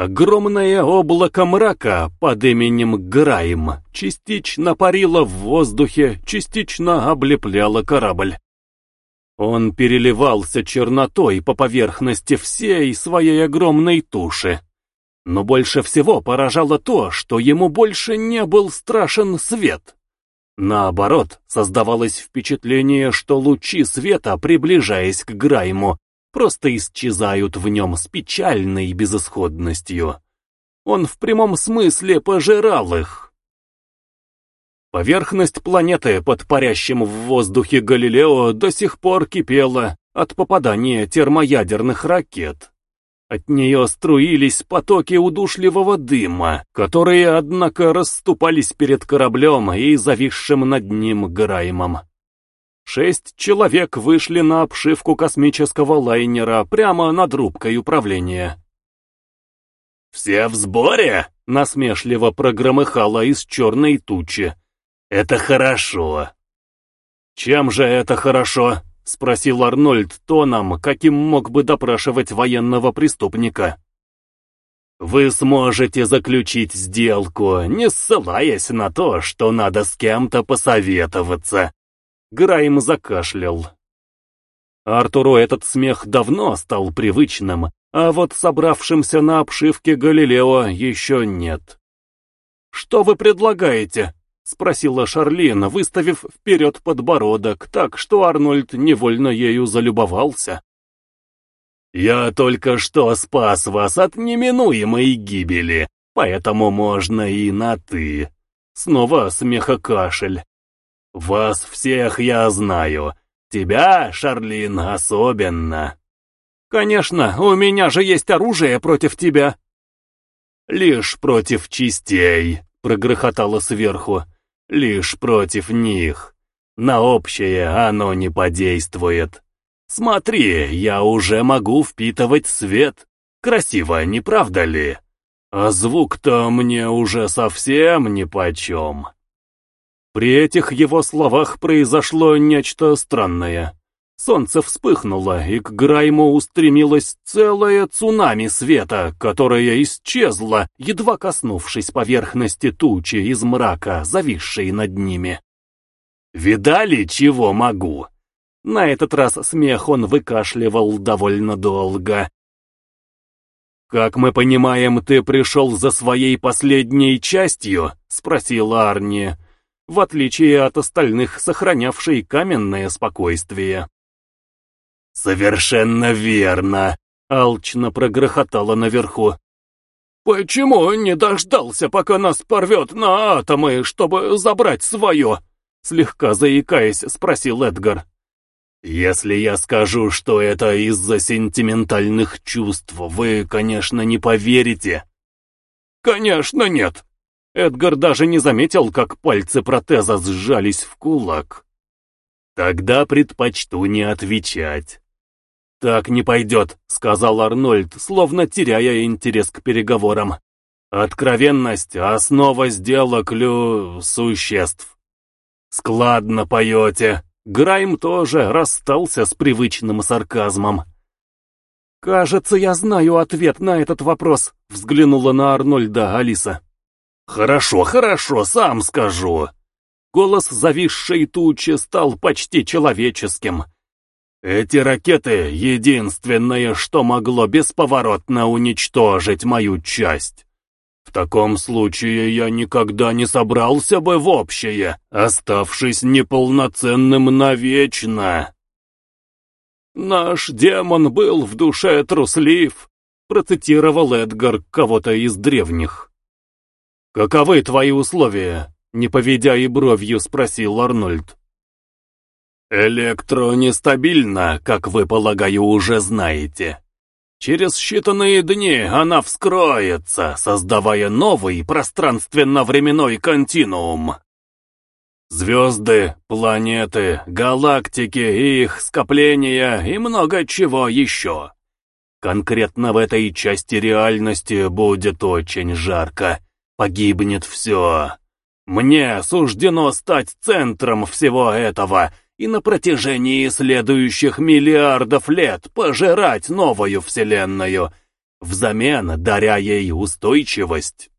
Огромное облако мрака под именем Грайм частично парило в воздухе, частично облепляло корабль. Он переливался чернотой по поверхности всей своей огромной туши. Но больше всего поражало то, что ему больше не был страшен свет. Наоборот, создавалось впечатление, что лучи света, приближаясь к Грайму, просто исчезают в нем с печальной безысходностью. Он в прямом смысле пожирал их. Поверхность планеты под парящим в воздухе Галилео до сих пор кипела от попадания термоядерных ракет. От нее струились потоки удушливого дыма, которые, однако, расступались перед кораблем и зависшим над ним Граймом. Шесть человек вышли на обшивку космического лайнера прямо над рубкой управления. «Все в сборе?» — насмешливо прогромыхало из черной тучи. «Это хорошо». «Чем же это хорошо?» — спросил Арнольд тоном, каким мог бы допрашивать военного преступника. «Вы сможете заключить сделку, не ссылаясь на то, что надо с кем-то посоветоваться». Грайм закашлял. Артуру этот смех давно стал привычным, а вот собравшимся на обшивке Галилео еще нет. «Что вы предлагаете?» — спросила Шарлин, выставив вперед подбородок, так что Арнольд невольно ею залюбовался. «Я только что спас вас от неминуемой гибели, поэтому можно и на «ты». Снова смехокашель. «Вас всех я знаю. Тебя, Шарлин, особенно». «Конечно, у меня же есть оружие против тебя». «Лишь против частей», — прогрохотало сверху лишь против них. На общее оно не подействует. Смотри, я уже могу впитывать свет. Красиво, не правда ли? А звук-то мне уже совсем нипочем. При этих его словах произошло нечто странное. Солнце вспыхнуло, и к Грайму устремилось целое цунами света, которое исчезло, едва коснувшись поверхности тучи из мрака, зависшей над ними. «Видали, чего могу?» На этот раз смех он выкашливал довольно долго. «Как мы понимаем, ты пришел за своей последней частью?» — спросил Арни, в отличие от остальных, сохранявший каменное спокойствие. «Совершенно верно!» — алчно прогрохотало наверху. «Почему не дождался, пока нас порвет на атомы, чтобы забрать свое?» Слегка заикаясь, спросил Эдгар. «Если я скажу, что это из-за сентиментальных чувств, вы, конечно, не поверите». «Конечно нет!» Эдгар даже не заметил, как пальцы протеза сжались в кулак. «Тогда предпочту не отвечать. «Так не пойдет», — сказал Арнольд, словно теряя интерес к переговорам. «Откровенность — основа сделок лю... существ». «Складно поете». Грайм тоже расстался с привычным сарказмом. «Кажется, я знаю ответ на этот вопрос», — взглянула на Арнольда Алиса. «Хорошо, хорошо, сам скажу». Голос зависшей тучи стал почти человеческим. Эти ракеты — единственное, что могло бесповоротно уничтожить мою часть. В таком случае я никогда не собрался бы в общее, оставшись неполноценным навечно. «Наш демон был в душе труслив», — процитировал Эдгар кого-то из древних. «Каковы твои условия?» — не поведя и бровью спросил Арнольд. Электро нестабильна, как вы, полагаю, уже знаете. Через считанные дни она вскроется, создавая новый пространственно-временной континуум. Звезды, планеты, галактики, их скопления и много чего еще. Конкретно в этой части реальности будет очень жарко. Погибнет все. Мне суждено стать центром всего этого — и на протяжении следующих миллиардов лет пожирать новую вселенную, взамен даря ей устойчивость.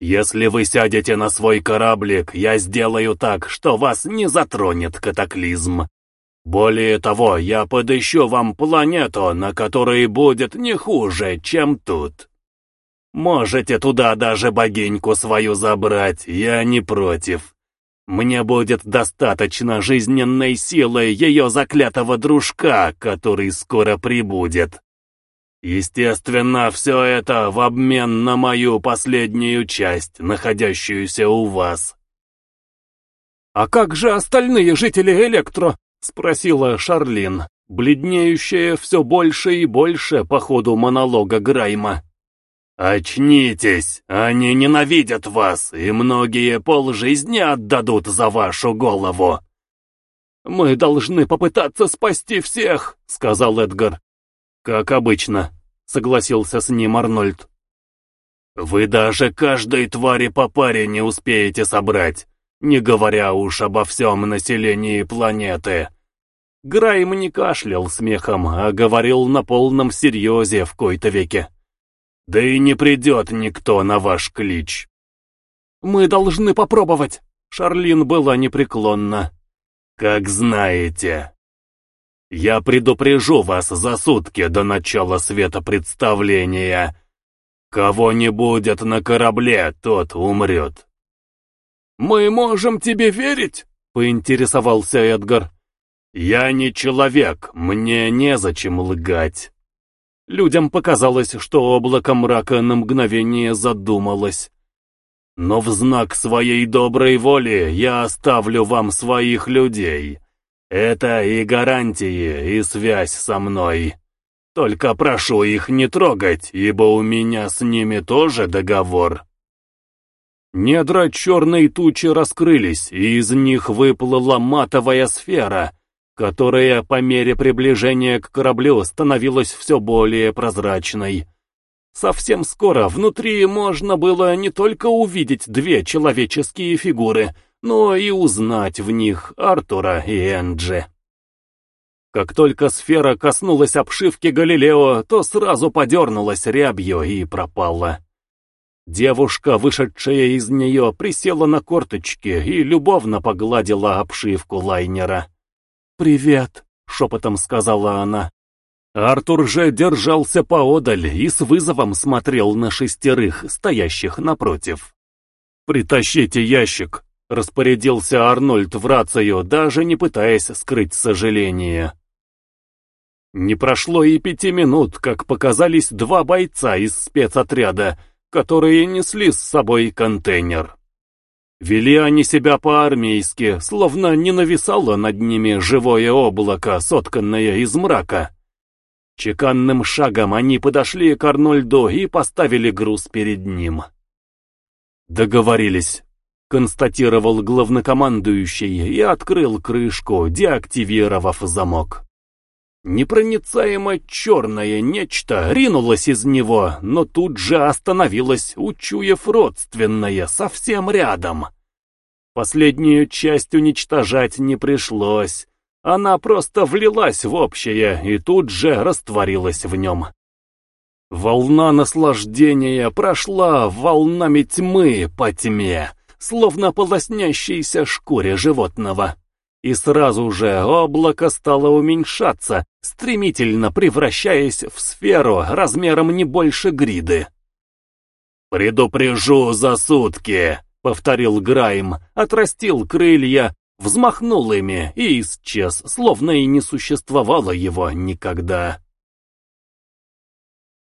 Если вы сядете на свой кораблик, я сделаю так, что вас не затронет катаклизм. Более того, я подыщу вам планету, на которой будет не хуже, чем тут. Можете туда даже богиньку свою забрать, я не против. Мне будет достаточно жизненной силы ее заклятого дружка, который скоро прибудет. Естественно, все это в обмен на мою последнюю часть, находящуюся у вас. «А как же остальные жители Электро?» — спросила Шарлин, бледнеющая все больше и больше по ходу монолога Грайма. «Очнитесь! Они ненавидят вас, и многие полжизни отдадут за вашу голову!» «Мы должны попытаться спасти всех», — сказал Эдгар. «Как обычно», — согласился с ним Арнольд. «Вы даже каждой твари по паре не успеете собрать, не говоря уж обо всем населении планеты». Грайм не кашлял смехом, а говорил на полном серьезе в кои-то веке. «Да и не придет никто на ваш клич». «Мы должны попробовать», — Шарлин была непреклонна. «Как знаете». Я предупрежу вас за сутки до начала светопредставления. Кого не будет на корабле, тот умрет. «Мы можем тебе верить?» — поинтересовался Эдгар. «Я не человек, мне незачем лгать». Людям показалось, что облако мрака на мгновение задумалось. «Но в знак своей доброй воли я оставлю вам своих людей». Это и гарантии, и связь со мной. Только прошу их не трогать, ибо у меня с ними тоже договор. Недра черной тучи раскрылись, и из них выплыла матовая сфера, которая по мере приближения к кораблю становилась все более прозрачной. Совсем скоро внутри можно было не только увидеть две человеческие фигуры — но и узнать в них Артура и Энджи. Как только сфера коснулась обшивки Галилео, то сразу подернулась рябью и пропала. Девушка, вышедшая из нее, присела на корточки и любовно погладила обшивку лайнера. «Привет», — шепотом сказала она. Артур же держался поодаль и с вызовом смотрел на шестерых, стоящих напротив. «Притащите ящик», Распорядился Арнольд в рацию, даже не пытаясь скрыть сожаление. Не прошло и пяти минут, как показались два бойца из спецотряда, которые несли с собой контейнер. Вели они себя по-армейски, словно не нависало над ними живое облако, сотканное из мрака. Чеканным шагом они подошли к Арнольду и поставили груз перед ним. Договорились констатировал главнокомандующий и открыл крышку, деактивировав замок. Непроницаемо черное нечто ринулось из него, но тут же остановилось, учуяв родственное, совсем рядом. Последнюю часть уничтожать не пришлось, она просто влилась в общее и тут же растворилась в нем. Волна наслаждения прошла волнами тьмы по тьме, словно по лоснящейся шкуре животного. И сразу же облако стало уменьшаться, стремительно превращаясь в сферу размером не больше гриды. «Предупрежу за сутки», — повторил Грайм, отрастил крылья, взмахнул ими и исчез, словно и не существовало его никогда.